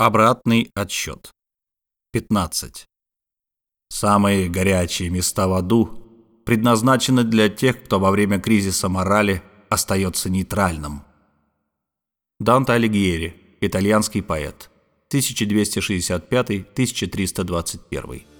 Обратный отсчет. 15. Самые горячие места в аду предназначены для тех, кто во время кризиса морали остается нейтральным. Данте Алигьери, итальянский поэт, 1265-1321.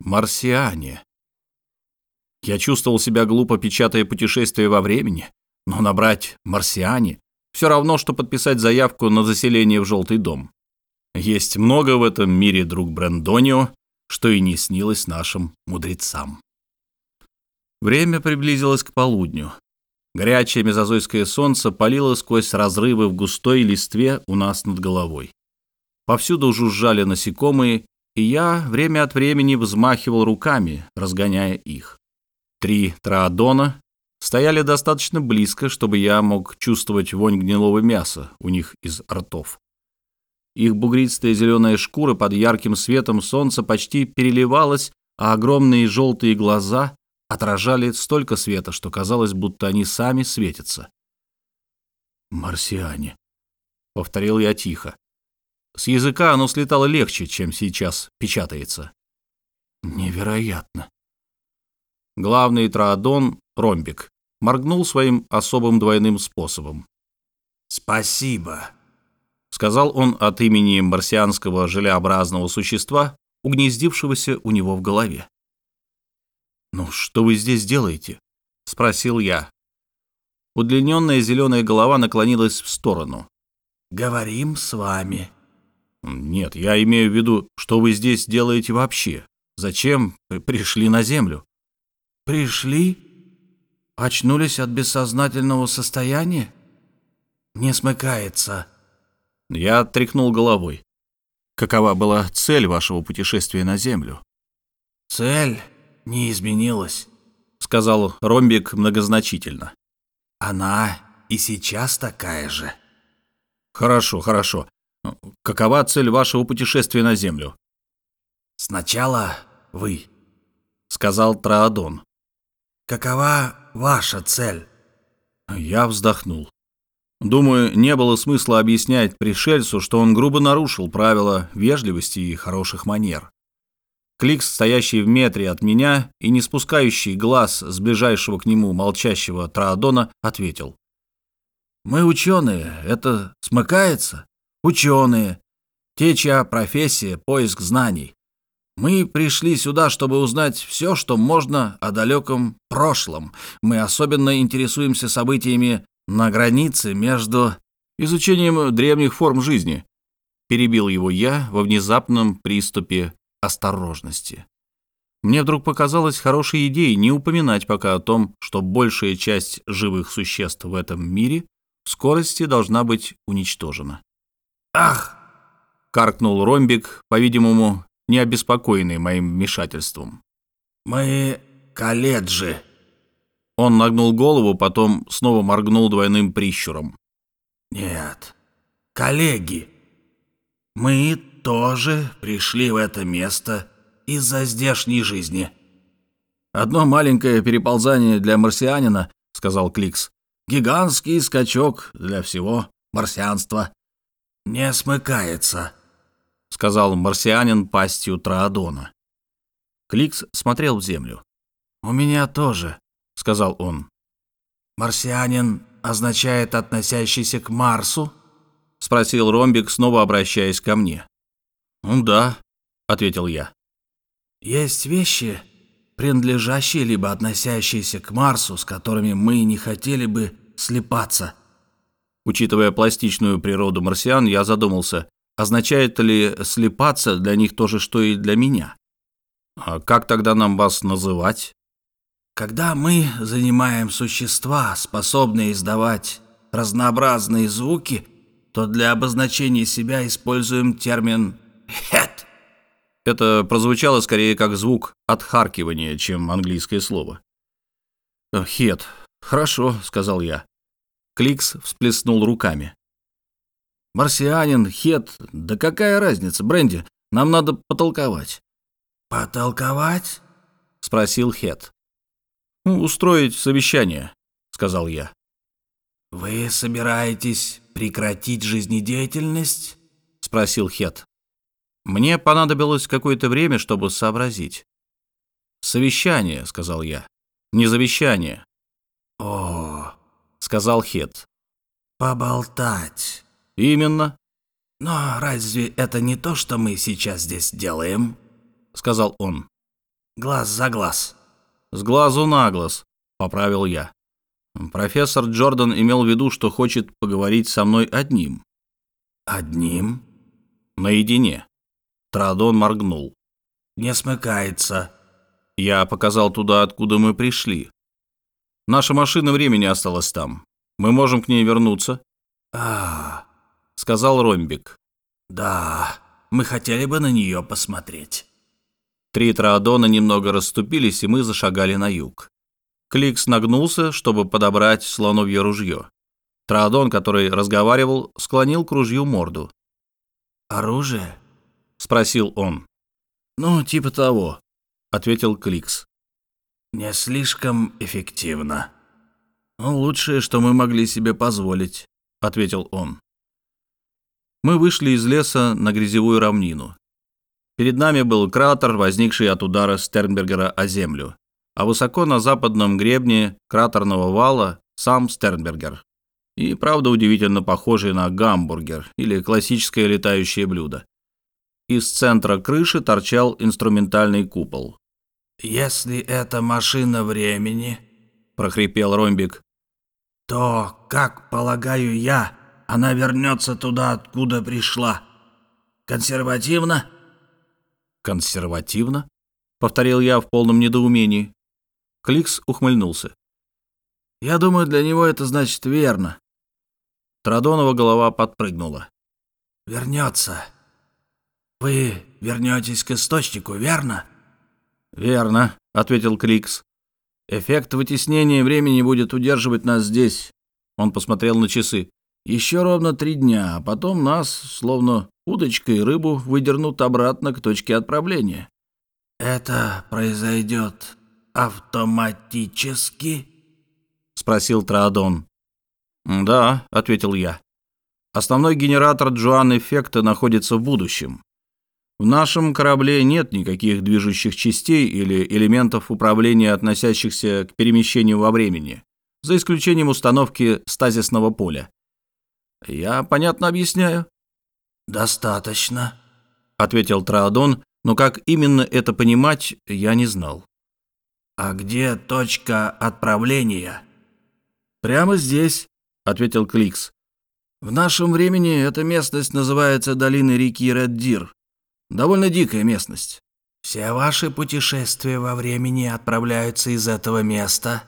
Марсиане. Я чувствовал себя глупо, печатая путешествие во времени, но набрать «марсиане» все равно, что подписать заявку на заселение в Желтый дом. Есть много в этом мире, друг Брендонио, что и не снилось нашим мудрецам. Время приблизилось к полудню. Горячее мезозойское солнце палило сквозь разрывы в густой листве у нас над головой. Повсюду жужжали насекомые, и я время от времени взмахивал руками, разгоняя их. Три траадона стояли достаточно близко, чтобы я мог чувствовать вонь гнилого мяса у них из ртов. Их бугристая зеленая шкура под ярким светом солнца почти переливалась, а огромные желтые глаза отражали столько света, что казалось, будто они сами светятся. «Марсиане», — повторил я тихо. С языка оно слетало легче, чем сейчас печатается. Невероятно. Главный троодон, ромбик, моргнул своим особым двойным способом. «Спасибо», — сказал он от имени марсианского желеобразного существа, угнездившегося у него в голове. «Ну, что вы здесь делаете?» — спросил я. Удлиненная зеленая голова наклонилась в сторону. «Говорим с вами», «Нет, я имею в виду, что вы здесь делаете вообще? Зачем пришли на Землю?» «Пришли? Очнулись от бессознательного состояния? Не смыкается». Я тряхнул головой. «Какова была цель вашего путешествия на Землю?» «Цель не изменилась», — сказал Ромбик многозначительно. «Она и сейчас такая же». «Хорошо, хорошо. Какова цель вашего путешествия на Землю? Сначала вы, сказал Траадон. Какова ваша цель? Я вздохнул. Думаю, не было смысла объяснять пришельцу, что он грубо нарушил правила вежливости и хороших манер. Кликс, стоящий в метре от меня и не спускающий глаз с ближайшего к нему молчащего Траадона, ответил. «Мы ученые, это смыкается?» Ученые, те, чья профессия — поиск знаний. Мы пришли сюда, чтобы узнать все, что можно о далеком прошлом. Мы особенно интересуемся событиями на границе между изучением древних форм жизни. Перебил его я во внезапном приступе осторожности. Мне вдруг показалось хорошей идеей не упоминать пока о том, что большая часть живых существ в этом мире в скорости должна быть уничтожена. «Ах!» — каркнул Ромбик, по-видимому, не обеспокоенный моим вмешательством. «Мы колледжи». Он нагнул голову, потом снова моргнул двойным прищуром. «Нет, коллеги, мы тоже пришли в это место из-за здешней жизни». «Одно маленькое переползание для марсианина», — сказал Кликс. «Гигантский скачок для всего марсианства». «Не смыкается», — сказал марсианин пастью Траадона. Кликс смотрел в землю. «У меня тоже», — сказал он. «Марсианин означает относящийся к Марсу?» — спросил Ромбик, снова обращаясь ко мне. «Ну да», — ответил я. «Есть вещи, принадлежащие либо относящиеся к Марсу, с которыми мы не хотели бы слепаться», Учитывая пластичную природу марсиан, я задумался, означает ли слепаться для них то же, что и для меня? А как тогда нам вас называть? Когда мы занимаем существа, способные издавать разнообразные звуки, то для обозначения себя используем термин «хет». Это прозвучало скорее как звук отхаркивания, чем английское слово. «Хет. Хорошо», — сказал я. Кликс всплеснул руками. «Марсианин, Хет, да какая разница, Бренди, нам надо потолковать». «Потолковать?» — спросил Хет. «Ну, «Устроить совещание», — сказал я. «Вы собираетесь прекратить жизнедеятельность?» — спросил Хет. Мне понадобилось какое-то время, чтобы сообразить. «Совещание», — сказал я, — «не завещание». «О», — сказал Хет. «Поболтать». «Именно». «Но разве это не то, что мы сейчас здесь делаем?» — сказал он. «Глаз за глаз». «С глазу на глаз», — поправил я. Профессор Джордан имел в виду, что хочет поговорить со мной одним. «Одним?» «Наедине». Традон моргнул. «Не смыкается». Я показал туда, откуда мы пришли. Наша машина времени осталась там. Мы можем к ней вернуться. «А, — сказал Ромбик. да, мы хотели бы на нее посмотреть». Три траодона немного расступились, и мы зашагали на юг. Кликс нагнулся, чтобы подобрать слоновье ружье. Траодон, который разговаривал, склонил к ружью морду. «Оружие?» — спросил он. «Ну, типа того», — ответил Кликс. «Не слишком эффективно». «Ну, лучшее, что мы могли себе позволить», — ответил он. Мы вышли из леса на грязевую равнину. Перед нами был кратер, возникший от удара Стернбергера о землю, а высоко на западном гребне кратерного вала сам Стернбергер. И правда удивительно похожий на гамбургер или классическое летающее блюдо. Из центра крыши торчал инструментальный купол. «Если это машина времени», — прохрипел Ромбик, — «то, как полагаю я, она вернется туда, откуда пришла. Консервативно?» «Консервативно?» — повторил я в полном недоумении. Кликс ухмыльнулся. «Я думаю, для него это значит верно». Традонова голова подпрыгнула. «Вернется. Вы вернетесь к источнику, верно?» «Верно», — ответил Кликс. «Эффект вытеснения времени будет удерживать нас здесь». Он посмотрел на часы. «Еще ровно три дня, а потом нас, словно удочкой рыбу, выдернут обратно к точке отправления». «Это произойдет автоматически?» — спросил Траадон. «Да», — ответил я. «Основной генератор Джоан-эффекта находится в будущем. В нашем корабле нет никаких движущих частей или элементов управления, относящихся к перемещению во времени, за исключением установки стазисного поля. Я понятно объясняю?» «Достаточно», — ответил Траадон, но как именно это понимать, я не знал. «А где точка отправления?» «Прямо здесь», — ответил Кликс. «В нашем времени эта местность называется долиной реки Реддир. Довольно дикая местность». «Все ваши путешествия во времени отправляются из этого места?»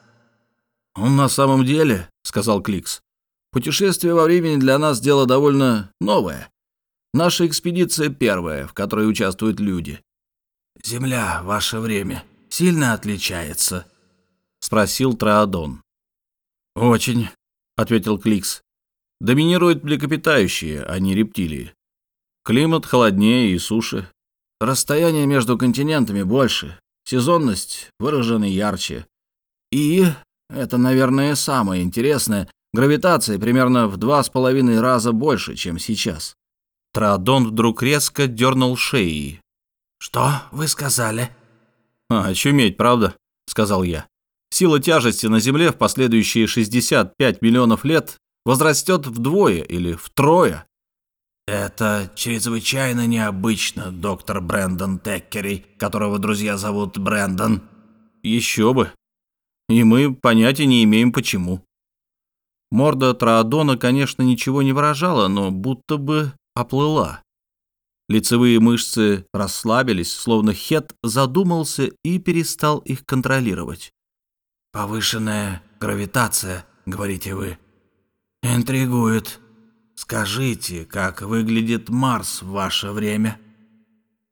«Он на самом деле», — сказал Кликс, — «путешествие во времени для нас дело довольно новое. Наша экспедиция первая, в которой участвуют люди». «Земля, ваше время», сильно отличается?» — спросил Траадон. «Очень», — ответил Кликс. «Доминируют млекопитающие, а не рептилии. Климат холоднее и суше. Расстояние между континентами больше, сезонность выражена ярче. И, это, наверное, самое интересное, гравитация примерно в два с половиной раза больше, чем сейчас». Траадон вдруг резко дернул шеей. «Что вы сказали?» «А, очуметь, правда?» — сказал я. «Сила тяжести на Земле в последующие 65 миллионов лет возрастет вдвое или втрое». «Это чрезвычайно необычно, доктор Брэндон Теккери, которого друзья зовут Брэндон». «Еще бы. И мы понятия не имеем, почему». Морда Траадона, конечно, ничего не выражала, но будто бы оплыла. Лицевые мышцы расслабились, словно Хет задумался и перестал их контролировать. «Повышенная гравитация, говорите вы. Интригует. Скажите, как выглядит Марс в ваше время?»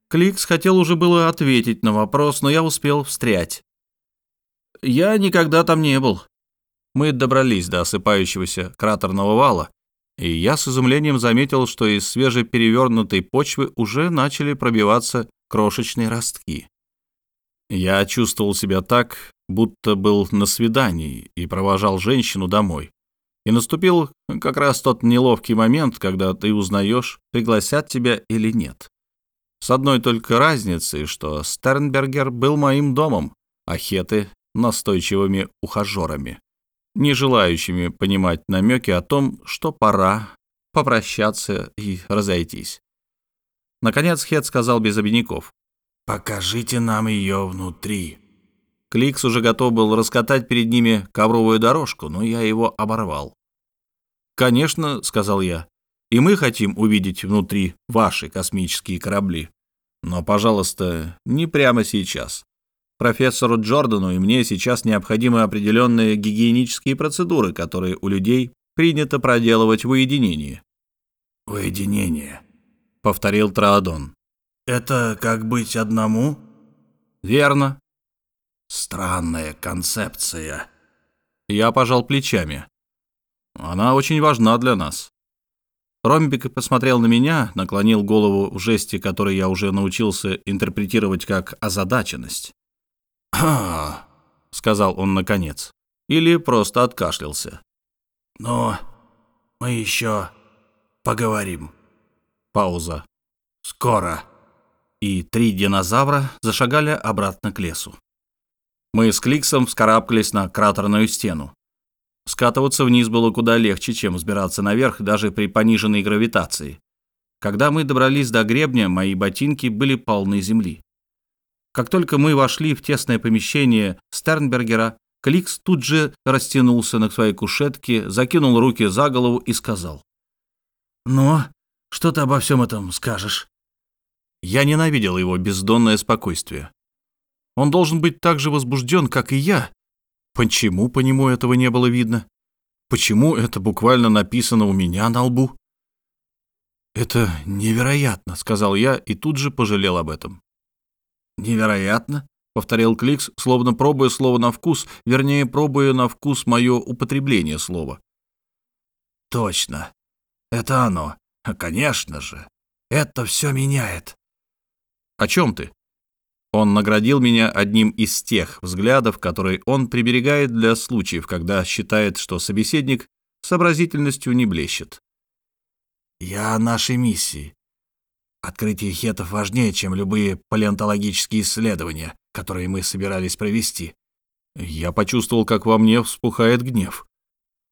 Кликс хотел уже было ответить на вопрос, но я успел встрять. «Я никогда там не был». Мы добрались до осыпающегося кратерного вала, и я с изумлением заметил, что из свежеперевернутой почвы уже начали пробиваться крошечные ростки. Я чувствовал себя так, будто был на свидании и провожал женщину домой. И наступил как раз тот неловкий момент, когда ты узнаешь, пригласят тебя или нет. С одной только разницей, что Стернбергер был моим домом, а Хеты — настойчивыми ухажерами, не желающими понимать намеки о том, что пора попрощаться и разойтись. Наконец Хет сказал без обиняков. «Покажите нам ее внутри». Кликс уже готов был раскатать перед ними ковровую дорожку, но я его оборвал. «Конечно», — сказал я, — «и мы хотим увидеть внутри ваши космические корабли. Но, пожалуйста, не прямо сейчас. Профессору Джордану и мне сейчас необходимы определенные гигиенические процедуры, которые у людей принято проделывать в уединении». «Уединение», — повторил Траадон. «Это как быть одному?» «Верно», Странная концепция. Я пожал плечами. Она очень важна для нас. Ромбик посмотрел на меня, наклонил голову в жесте, который я уже научился интерпретировать как озадаченность. «Ха!» — сказал он наконец. Или просто откашлялся. «Но мы еще поговорим». Пауза. «Скоро». И три динозавра зашагали обратно к лесу. Мы с Кликсом вскарабкались на кратерную стену. Скатываться вниз было куда легче, чем взбираться наверх даже при пониженной гравитации. Когда мы добрались до гребня, мои ботинки были полны земли. Как только мы вошли в тесное помещение Стернбергера, Кликс тут же растянулся на своей кушетке, закинул руки за голову и сказал. «Ну, что ты обо всем этом скажешь?» Я ненавидел его бездонное спокойствие. Он должен быть так же возбужден, как и я. Почему по нему этого не было видно? Почему это буквально написано у меня на лбу? «Это невероятно», — сказал я и тут же пожалел об этом. «Невероятно?» — повторил Кликс, словно пробуя слово на вкус, вернее, пробуя на вкус мое употребление слова. «Точно. Это оно. Конечно же. Это все меняет». «О чем ты?» Он наградил меня одним из тех взглядов, которые он приберегает для случаев, когда считает, что собеседник сообразительностью не блещет. «Я о нашей миссии. Открытие хетов важнее, чем любые палеонтологические исследования, которые мы собирались провести». Я почувствовал, как во мне вспухает гнев.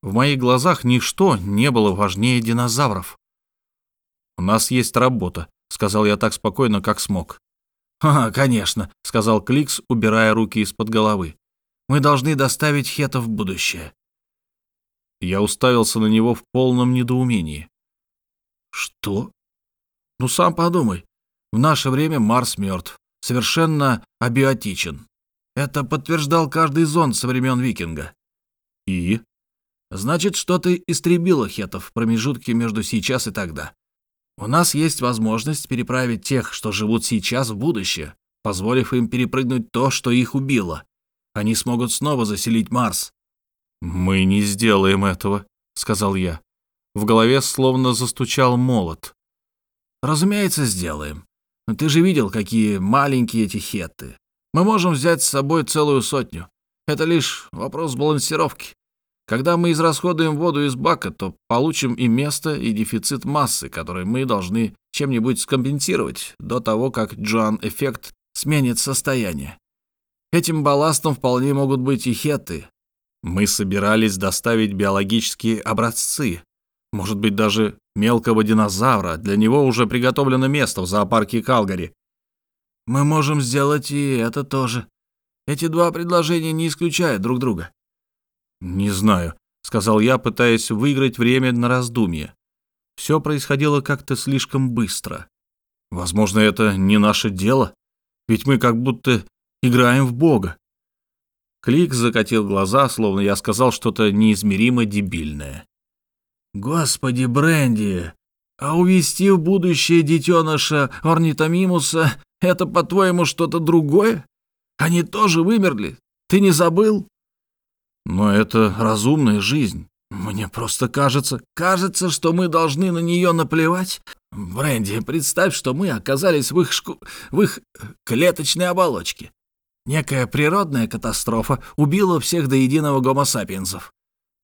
В моих глазах ничто не было важнее динозавров. «У нас есть работа», — сказал я так спокойно, как смог. «А, конечно», — сказал Кликс, убирая руки из-под головы. «Мы должны доставить Хета в будущее». Я уставился на него в полном недоумении. «Что?» «Ну, сам подумай. В наше время Марс мертв, совершенно абиотичен. Это подтверждал каждый зонд со времен Викинга». «И?» «Значит, что-то истребило Хетов в промежутке между сейчас и тогда. У нас есть возможность переправить тех, что живут сейчас, в будущее, позволив им перепрыгнуть то, что их убило. Они смогут снова заселить Марс. «Мы не сделаем этого», — сказал я. В голове словно застучал молот. «Разумеется, сделаем. Но ты же видел, какие маленькие эти хетты. Мы можем взять с собой целую сотню. Это лишь вопрос балансировки. Когда мы израсходуем воду из бака, то получим и место, и дефицит массы, который мы должны чем-нибудь скомпенсировать до того, как Джоан-эффект сменит состояние. Этим балластом вполне могут быть и хеты. Мы собирались доставить биологические образцы, может быть, даже мелкого динозавра. Для него уже приготовлено место в зоопарке Калгари. Мы можем сделать и это тоже. Эти два предложения не исключают друг друга. «Не знаю», — сказал я, пытаясь выиграть время на раздумье. Все происходило как-то слишком быстро. Возможно, это не наше дело, ведь мы как будто играем в Бога. Клик закатил глаза, словно я сказал что-то неизмеримо дебильное. «Господи, Бренди, а увести в будущее детеныша орнитомимуса — это, по-твоему, что-то другое? Они тоже вымерли? Ты не забыл?» Но это разумная жизнь. Мне просто кажется, кажется, что мы должны на нее наплевать. Бренди, представь, что мы оказались в их, шку... в их клеточной оболочке. Некая природная катастрофа убила всех до единого гомо-сапиенсов.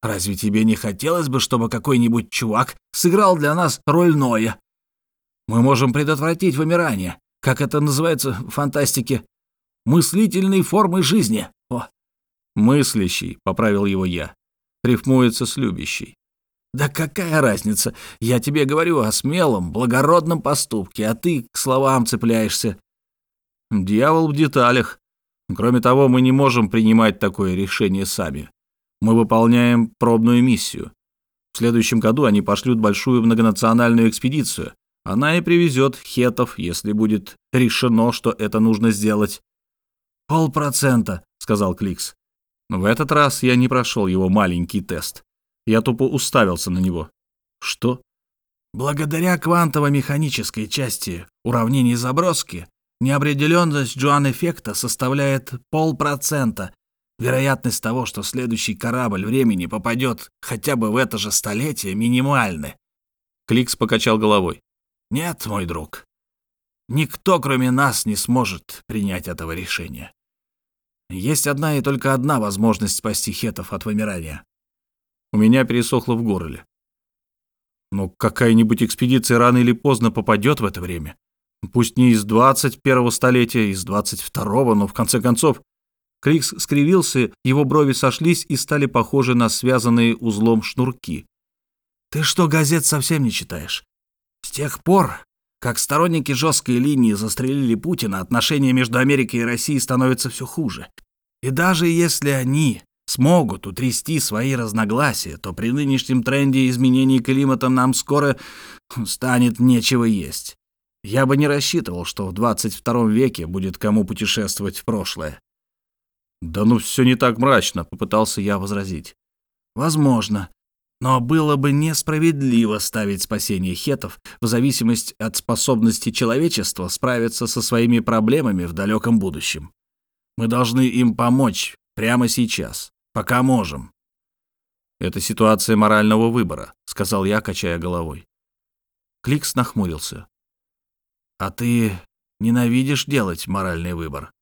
Разве тебе не хотелось бы, чтобы какой-нибудь чувак сыграл для нас роль Ноя? Мы можем предотвратить вымирание, как это называется в фантастике, мыслительной формой жизни. «Мыслящий», — поправил его я, — рифмуется с любящий. «Да какая разница? Я тебе говорю о смелом, благородном поступке, а ты к словам цепляешься». «Дьявол в деталях. Кроме того, мы не можем принимать такое решение сами. Мы выполняем пробную миссию. В следующем году они пошлют большую многонациональную экспедицию. Она и привезет хетов, если будет решено, что это нужно сделать. «Полпроцента», — сказал Кликс. В этот раз я не прошел его маленький тест. Я тупо уставился на него. Что? Благодаря квантово-механической части уравнений заброски неопределенность Джоан-эффекта составляет полпроцента, Вероятность того, что следующий корабль времени попадет хотя бы в это же столетие, минимальны. Кликс покачал головой. Нет, мой друг. Никто, кроме нас, не сможет принять этого решения. Есть одна и только одна возможность спасти хетов от вымирания. У меня пересохло в горле. Но какая-нибудь экспедиция рано или поздно попадет в это время. Пусть не из 21-го столетия, из 22-го, но в конце концов Крикс скривился, его брови сошлись и стали похожи на связанные узлом шнурки. «Ты что, газет совсем не читаешь? С тех пор, как сторонники жесткой линии застрелили Путина, отношения между Америкой и Россией становятся все хуже. И даже если они смогут утрясти свои разногласия, то при нынешнем тренде изменений климата нам скоро станет нечего есть. Я бы не рассчитывал, что в 22 веке будет кому путешествовать в прошлое. «Да ну все не так мрачно», — попытался я возразить. «Возможно. Но было бы несправедливо ставить спасение хетов в зависимость от способности человечества справиться со своими проблемами в далеком будущем. Мы должны им помочь прямо сейчас, пока можем». «Это ситуация морального выбора», — сказал я, качая головой. Кликс нахмурился. «А ты ненавидишь делать моральный выбор?»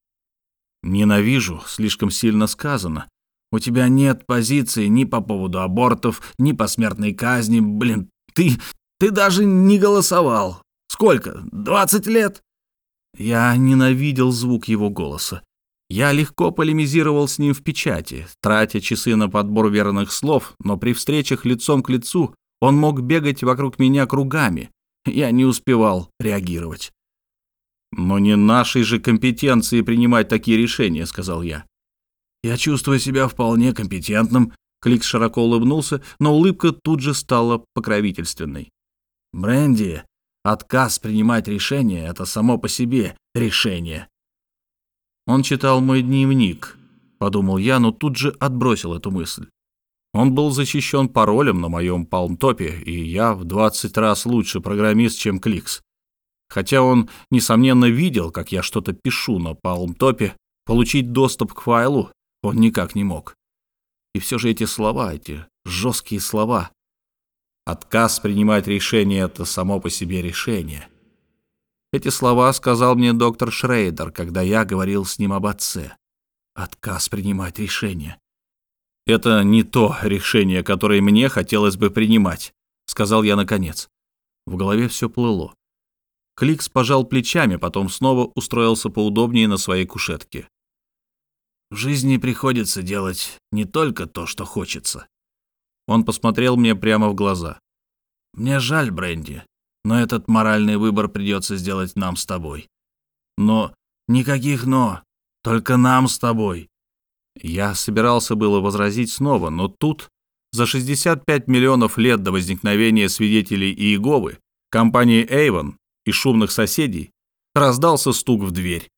Ненавижу, слишком сильно сказано. У тебя нет позиции ни по поводу абортов, ни по смертной казни. Блин, ты... ты даже не голосовал. Сколько? Двадцать лет?» Я ненавидел звук его голоса. Я легко полемизировал с ним в печати, тратя часы на подбор верных слов, но при встречах лицом к лицу он мог бегать вокруг меня кругами. Я не успевал реагировать. «Но не нашей же компетенции принимать такие решения», — сказал я. «Я чувствую себя вполне компетентным», — Кликс широко улыбнулся, но улыбка тут же стала покровительственной. «Бренди, отказ принимать решение — это само по себе решение». «Он читал мой дневник», — подумал я, но тут же отбросил эту мысль. Он был защищен паролем на моем палмтопе, и я в 20 раз лучше программист, чем Кликс. Хотя он, несомненно, видел, как я что-то пишу на палмтопе, получить доступ к файлу он никак не мог. И все же эти слова, эти жесткие слова. Отказ принимать решение — это само по себе решение. Эти слова сказал мне доктор Шрейдер, когда я говорил с ним об отце. Отказ принимать решение. Это не то решение, которое мне хотелось бы принимать, сказал я наконец. В голове все плыло. Кликс пожал плечами, потом снова устроился поудобнее на своей кушетке. «В жизни приходится делать не только то, что хочется». Он посмотрел мне прямо в глаза. «Мне жаль, Бренди, но этот моральный выбор придется сделать нам с тобой. Но никаких «но», только нам с тобой». Я собирался было возразить снова, но тут, за 65 миллионов лет до возникновения свидетелей Иеговы, компания Avon и шумных соседей раздался стук в дверь.